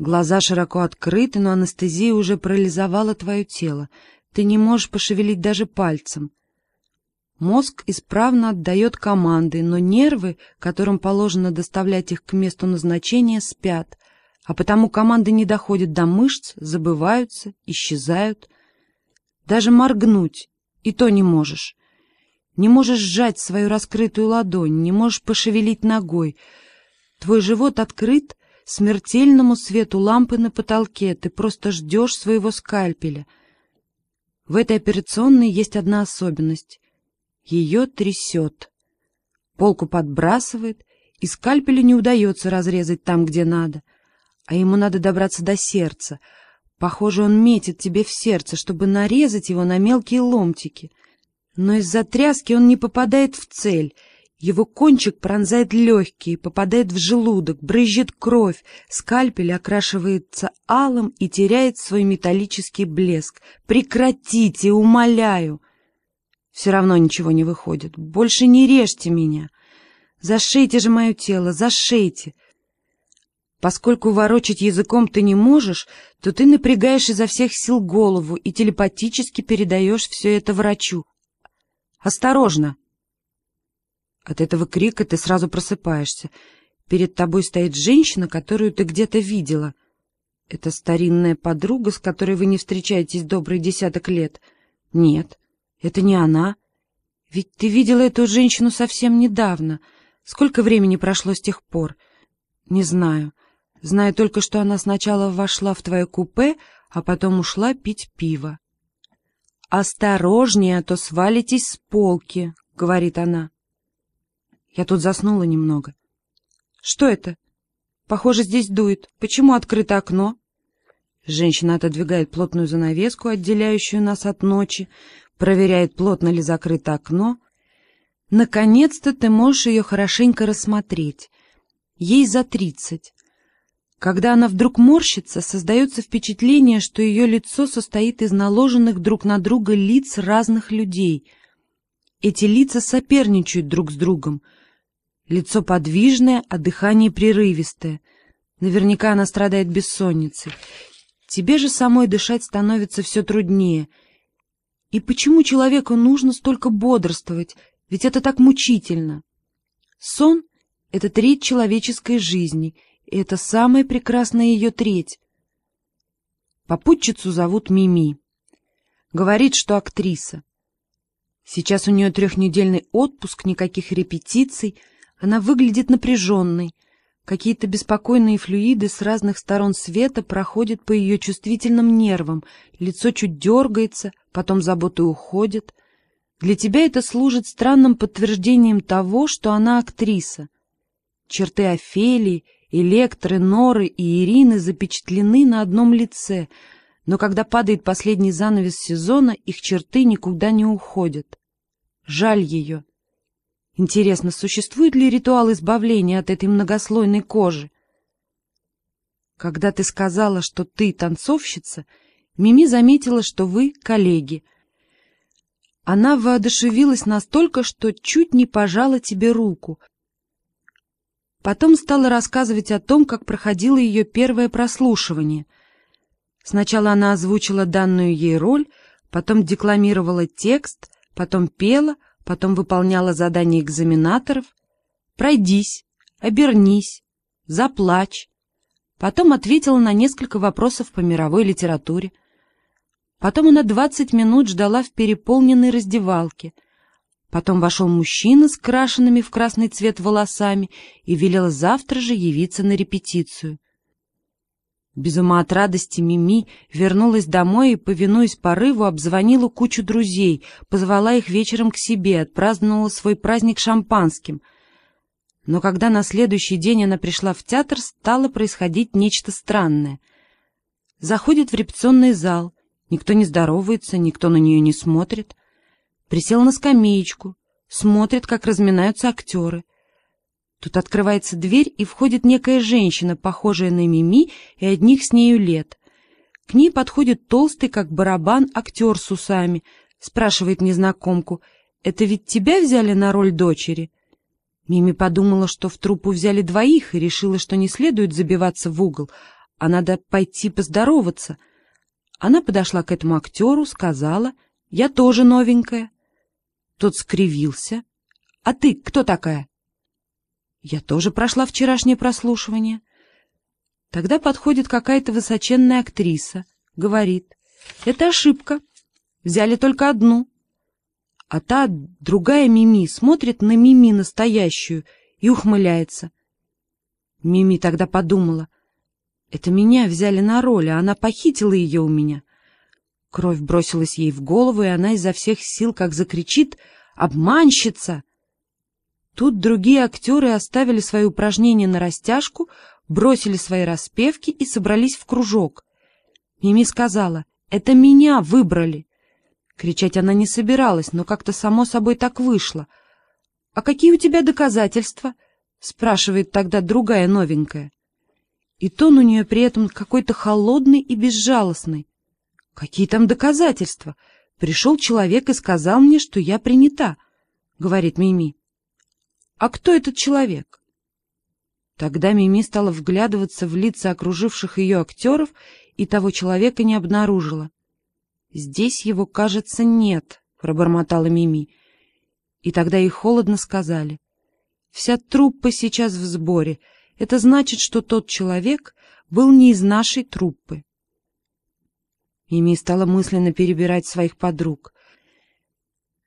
Глаза широко открыты, но анестезия уже парализовала твое тело. Ты не можешь пошевелить даже пальцем. Мозг исправно отдает команды, но нервы, которым положено доставлять их к месту назначения, спят, а потому команды не доходят до мышц, забываются, исчезают. Даже моргнуть, и то не можешь. Не можешь сжать свою раскрытую ладонь, не можешь пошевелить ногой. Твой живот открыт смертельному свету лампы на потолке, ты просто ждешь своего скальпеля. В этой операционной есть одна особенность. Ее трясет. Полку подбрасывает, и скальпелю не удается разрезать там, где надо. А ему надо добраться до сердца. Похоже, он метит тебе в сердце, чтобы нарезать его на мелкие ломтики. Но из-за тряски он не попадает в цель. Его кончик пронзает легкие, попадает в желудок, брызжет кровь, скальпель окрашивается алым и теряет свой металлический блеск. Прекратите, умоляю! Все равно ничего не выходит. Больше не режьте меня. Зашейте же мое тело, зашейте. Поскольку ворочать языком ты не можешь, то ты напрягаешь изо всех сил голову и телепатически передаешь все это врачу. Осторожно! От этого крика ты сразу просыпаешься. Перед тобой стоит женщина, которую ты где-то видела. Это старинная подруга, с которой вы не встречаетесь добрый десяток лет. Нет, это не она. Ведь ты видела эту женщину совсем недавно. Сколько времени прошло с тех пор? Не знаю. Знаю только, что она сначала вошла в твое купе, а потом ушла пить пиво. «Осторожнее, а то свалитесь с полки», — говорит она. Я тут заснула немного. «Что это? Похоже, здесь дует. Почему открыто окно?» Женщина отодвигает плотную занавеску, отделяющую нас от ночи, проверяет, плотно ли закрыто окно. Наконец-то ты можешь ее хорошенько рассмотреть. Ей за тридцать. Когда она вдруг морщится, создается впечатление, что ее лицо состоит из наложенных друг на друга лиц разных людей. Эти лица соперничают друг с другом. Лицо подвижное, а дыхание прерывистое. Наверняка она страдает бессонницей. Тебе же самой дышать становится все труднее. И почему человеку нужно столько бодрствовать? Ведь это так мучительно. Сон — это треть человеческой жизни — и это самая прекрасная ее треть. Попутчицу зовут Мими. Говорит, что актриса. Сейчас у нее трехнедельный отпуск, никаких репетиций. Она выглядит напряженной. Какие-то беспокойные флюиды с разных сторон света проходят по ее чувствительным нервам. Лицо чуть дергается, потом заботы уходят. Для тебя это служит странным подтверждением того, что она актриса. Черты Офелии Электры, Норы и Ирины запечатлены на одном лице, но когда падает последний занавес сезона, их черты никуда не уходят. Жаль ее. Интересно, существует ли ритуал избавления от этой многослойной кожи? Когда ты сказала, что ты танцовщица, Мими заметила, что вы коллеги. Она воодушевилась настолько, что чуть не пожала тебе руку, Потом стала рассказывать о том, как проходило ее первое прослушивание. Сначала она озвучила данную ей роль, потом декламировала текст, потом пела, потом выполняла задания экзаменаторов. «Пройдись», «Обернись», «Заплачь». Потом ответила на несколько вопросов по мировой литературе. Потом она двадцать минут ждала в переполненной раздевалке — Потом вошел мужчина с крашенными в красный цвет волосами и велел завтра же явиться на репетицию. Без ума от радости Мими вернулась домой и, повинуясь порыву, обзвонила кучу друзей, позвала их вечером к себе, отпраздновала свой праздник шампанским. Но когда на следующий день она пришла в театр, стало происходить нечто странное. Заходит в репетиционный зал, никто не здоровается, никто на нее не смотрит присел на скамеечку, смотрит, как разминаются актеры. Тут открывается дверь, и входит некая женщина, похожая на Мими и одних с нею лет. К ней подходит толстый, как барабан, актер с усами, спрашивает незнакомку, «Это ведь тебя взяли на роль дочери?» Мими подумала, что в труппу взяли двоих, и решила, что не следует забиваться в угол, а надо пойти поздороваться. Она подошла к этому актеру, сказала, «Я тоже новенькая». Тот скривился. «А ты кто такая?» «Я тоже прошла вчерашнее прослушивание». Тогда подходит какая-то высоченная актриса, говорит, «Это ошибка, взяли только одну». А та, другая Мими, смотрит на Мими настоящую и ухмыляется. Мими тогда подумала, это меня взяли на роль, а она похитила ее у меня. Кровь бросилась ей в голову, и она изо всех сил как закричит «Обманщица!». Тут другие актеры оставили свои упражнения на растяжку, бросили свои распевки и собрались в кружок. Мими сказала «Это меня выбрали!». Кричать она не собиралась, но как-то само собой так вышло. «А какие у тебя доказательства?» — спрашивает тогда другая новенькая. И тон у нее при этом какой-то холодный и безжалостный. «Какие там доказательства? Пришел человек и сказал мне, что я принята», — говорит Мими. «А кто этот человек?» Тогда Мими стала вглядываться в лица окруживших ее актеров и того человека не обнаружила. «Здесь его, кажется, нет», — пробормотала Мими. И тогда ей холодно сказали. «Вся труппа сейчас в сборе. Это значит, что тот человек был не из нашей труппы». Мими стала мысленно перебирать своих подруг.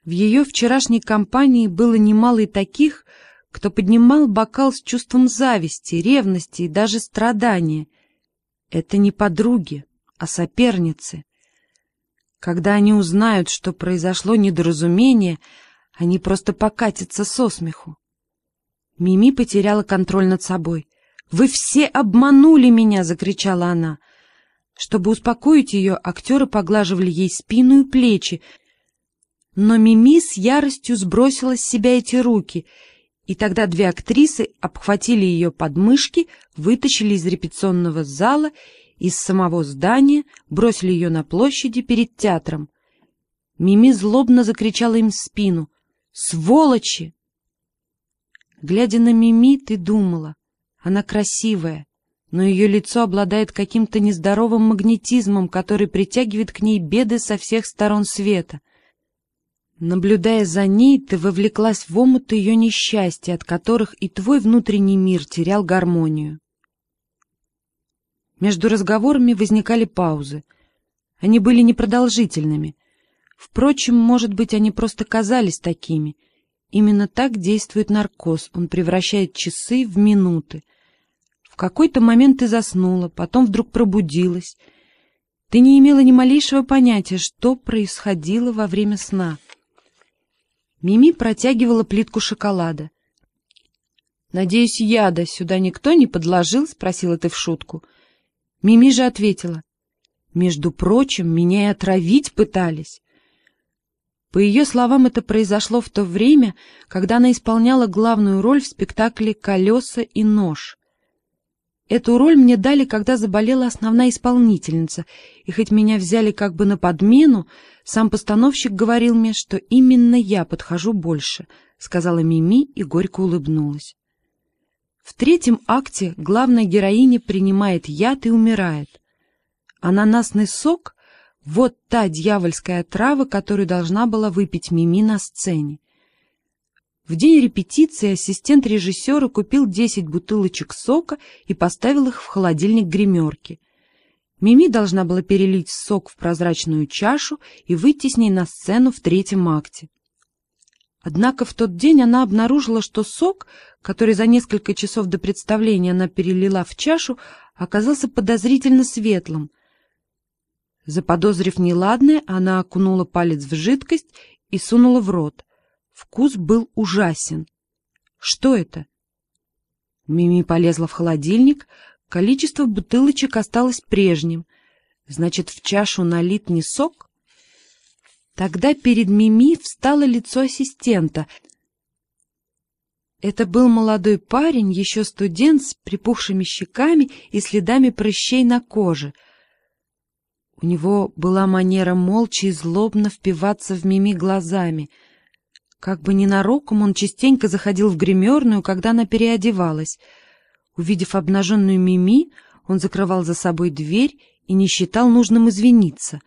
В ее вчерашней компании было немало и таких, кто поднимал бокал с чувством зависти, ревности и даже страдания. Это не подруги, а соперницы. Когда они узнают, что произошло недоразумение, они просто покатятся со смеху. Мими потеряла контроль над собой. «Вы все обманули меня!» — закричала она. Чтобы успокоить ее, актеры поглаживали ей спину и плечи, но Мими с яростью сбросила с себя эти руки, и тогда две актрисы обхватили ее подмышки, вытащили из репетиционного зала из самого здания, бросили ее на площади перед театром. Мими злобно закричала им в спину. «Сволочи!» Глядя на Мими, ты думала, она красивая, но ее лицо обладает каким-то нездоровым магнетизмом, который притягивает к ней беды со всех сторон света. Наблюдая за ней, ты вовлеклась в омут ее несчастья, от которых и твой внутренний мир терял гармонию. Между разговорами возникали паузы. Они были непродолжительными. Впрочем, может быть, они просто казались такими. Именно так действует наркоз. Он превращает часы в минуты. В какой-то момент ты заснула, потом вдруг пробудилась. Ты не имела ни малейшего понятия, что происходило во время сна. Мими протягивала плитку шоколада. «Надеюсь, яда сюда никто не подложил?» — спросила ты в шутку. — Мими же ответила. Между прочим, меня и отравить пытались. По ее словам, это произошло в то время, когда она исполняла главную роль в спектакле «Колеса и нож». Эту роль мне дали, когда заболела основная исполнительница, и хоть меня взяли как бы на подмену, сам постановщик говорил мне, что именно я подхожу больше, — сказала Мими и горько улыбнулась. В третьем акте главная героиня принимает яд и умирает. Ананасный сок — вот та дьявольская трава, которую должна была выпить Мими на сцене. В день репетиции ассистент режиссера купил 10 бутылочек сока и поставил их в холодильник гримерки. Мими должна была перелить сок в прозрачную чашу и выйти с ней на сцену в третьем акте. Однако в тот день она обнаружила, что сок, который за несколько часов до представления она перелила в чашу, оказался подозрительно светлым. Заподозрив неладное, она окунула палец в жидкость и сунула в рот. Вкус был ужасен. Что это? Мими полезла в холодильник, количество бутылочек осталось прежним. Значит, в чашу налит не сок? Тогда перед Мими встало лицо ассистента. Это был молодой парень, еще студент, с припухшими щеками и следами прыщей на коже. У него была манера молча и злобно впиваться в Мими глазами. Как бы ненароком он частенько заходил в гримерную, когда она переодевалась. Увидев обнаженную Мими, он закрывал за собой дверь и не считал нужным извиниться,